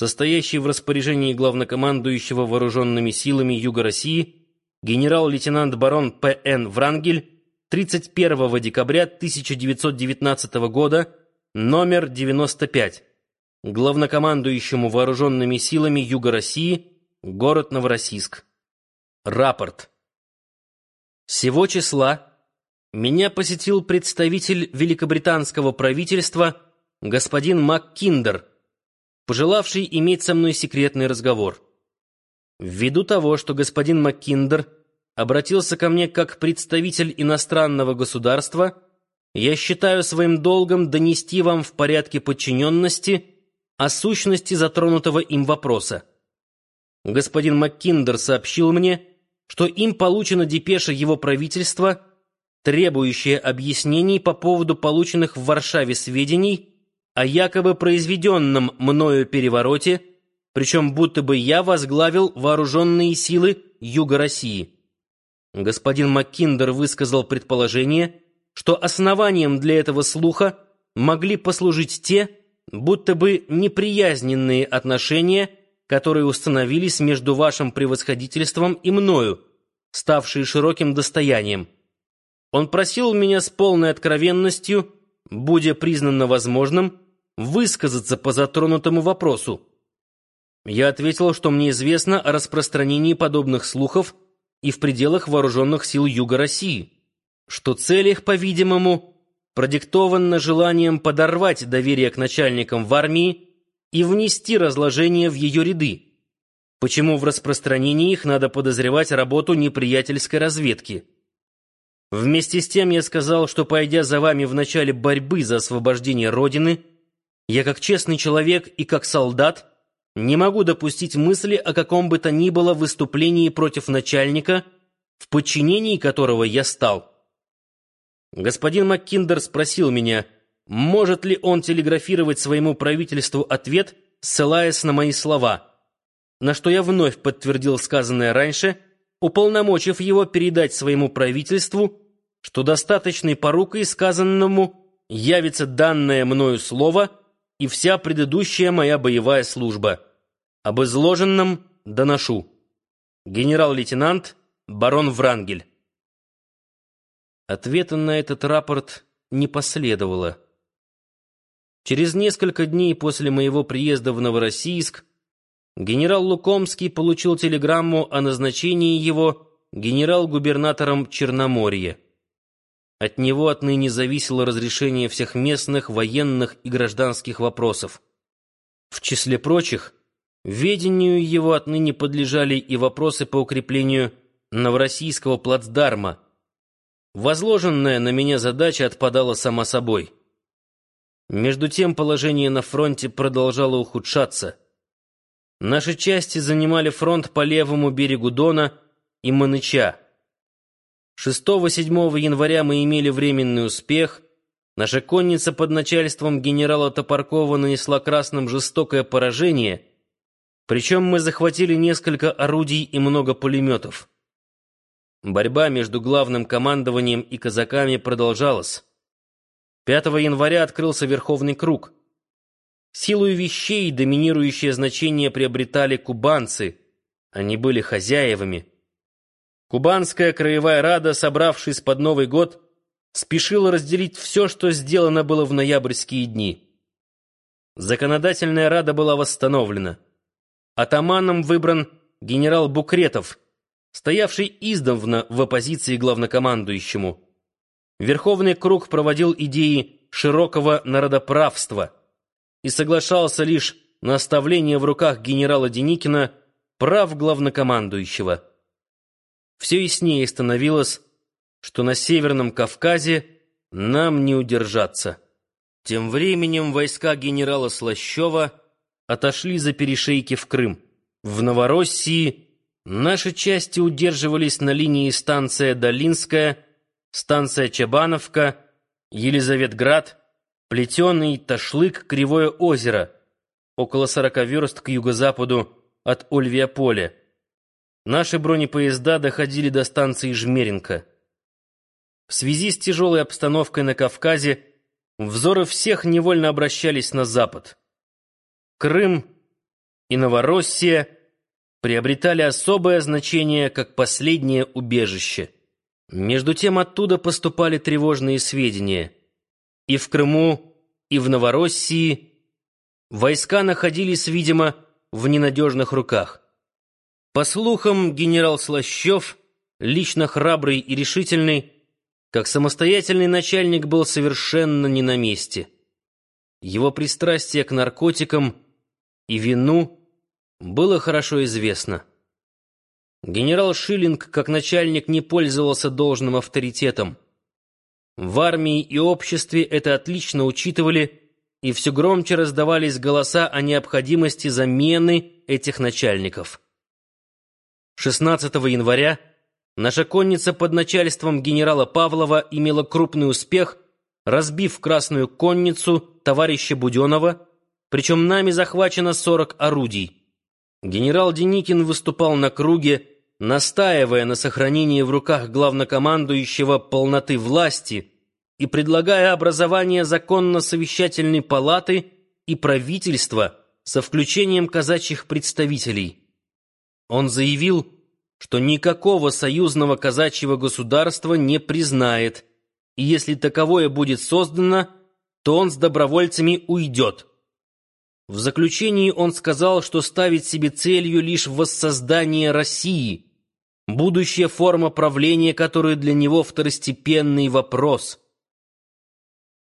состоящий в распоряжении главнокомандующего вооруженными силами Юга России, генерал-лейтенант барон П.Н. Врангель, 31 декабря 1919 года, номер 95, главнокомандующему вооруженными силами Юга России, город Новороссийск. Рапорт. Сего числа меня посетил представитель великобританского правительства господин МакКиндер, пожелавший иметь со мной секретный разговор. Ввиду того, что господин МакКиндер обратился ко мне как представитель иностранного государства, я считаю своим долгом донести вам в порядке подчиненности о сущности затронутого им вопроса. Господин МакКиндер сообщил мне, что им получена депеша его правительства, требующая объяснений по поводу полученных в Варшаве сведений о якобы произведенном мною перевороте, причем будто бы я возглавил вооруженные силы Юга России. Господин Маккиндер высказал предположение, что основанием для этого слуха могли послужить те, будто бы неприязненные отношения, которые установились между вашим превосходительством и мною, ставшие широким достоянием. Он просил меня с полной откровенностью, будя признано возможным, высказаться по затронутому вопросу. Я ответил, что мне известно о распространении подобных слухов и в пределах вооруженных сил Юга России, что цель их, по-видимому, продиктована желанием подорвать доверие к начальникам в армии и внести разложение в ее ряды, почему в распространении их надо подозревать работу неприятельской разведки. Вместе с тем я сказал, что, пойдя за вами в начале борьбы за освобождение Родины, я как честный человек и как солдат не могу допустить мысли о каком бы то ни было выступлении против начальника, в подчинении которого я стал. Господин МакКиндер спросил меня, может ли он телеграфировать своему правительству ответ, ссылаясь на мои слова, на что я вновь подтвердил сказанное раньше, уполномочив его передать своему правительству, что достаточной порукой сказанному явится данное мною слово и вся предыдущая моя боевая служба. Об изложенном доношу. Генерал-лейтенант барон Врангель. Ответа на этот рапорт не последовало. Через несколько дней после моего приезда в Новороссийск генерал Лукомский получил телеграмму о назначении его генерал-губернатором Черноморья. От него отныне зависело разрешение всех местных военных и гражданских вопросов. В числе прочих, ведению его отныне подлежали и вопросы по укреплению Новороссийского плацдарма, Возложенная на меня задача отпадала сама собой. Между тем положение на фронте продолжало ухудшаться. Наши части занимали фронт по левому берегу Дона и Маныча. 6-7 января мы имели временный успех. Наша конница под начальством генерала Топоркова нанесла красным жестокое поражение, причем мы захватили несколько орудий и много пулеметов. Борьба между главным командованием и казаками продолжалась. 5 января открылся Верховный круг. Силой вещей доминирующее значение приобретали кубанцы. Они были хозяевами. Кубанская краевая рада, собравшись под Новый год, спешила разделить все, что сделано было в ноябрьские дни. Законодательная рада была восстановлена. Атаманом выбран генерал Букретов – стоявший издавна в оппозиции главнокомандующему. Верховный круг проводил идеи широкого народоправства и соглашался лишь на оставление в руках генерала Деникина прав главнокомандующего. Все яснее становилось, что на Северном Кавказе нам не удержаться. Тем временем войска генерала Слащева отошли за перешейки в Крым. В Новороссии Наши части удерживались на линии станция Долинская, станция Чабановка, Елизаветград, Плетеный, Ташлык, Кривое озеро, около 40 верст к юго-западу от Ольвиополя. Наши бронепоезда доходили до станции Жмеринка. В связи с тяжелой обстановкой на Кавказе взоры всех невольно обращались на запад. Крым и Новороссия приобретали особое значение как последнее убежище. Между тем оттуда поступали тревожные сведения. И в Крыму, и в Новороссии войска находились, видимо, в ненадежных руках. По слухам, генерал Слащев, лично храбрый и решительный, как самостоятельный начальник был совершенно не на месте. Его пристрастие к наркотикам и вину было хорошо известно. Генерал Шиллинг, как начальник, не пользовался должным авторитетом. В армии и обществе это отлично учитывали, и все громче раздавались голоса о необходимости замены этих начальников. 16 января наша конница под начальством генерала Павлова имела крупный успех, разбив Красную конницу товарища Буденова, причем нами захвачено 40 орудий. Генерал Деникин выступал на круге, настаивая на сохранении в руках главнокомандующего полноты власти и предлагая образование законно-совещательной палаты и правительства со включением казачьих представителей. Он заявил, что никакого союзного казачьего государства не признает, и если таковое будет создано, то он с добровольцами уйдет. В заключении он сказал, что ставит себе целью лишь воссоздание России, будущая форма правления, которая для него второстепенный вопрос.